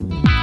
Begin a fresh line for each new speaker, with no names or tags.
Bye.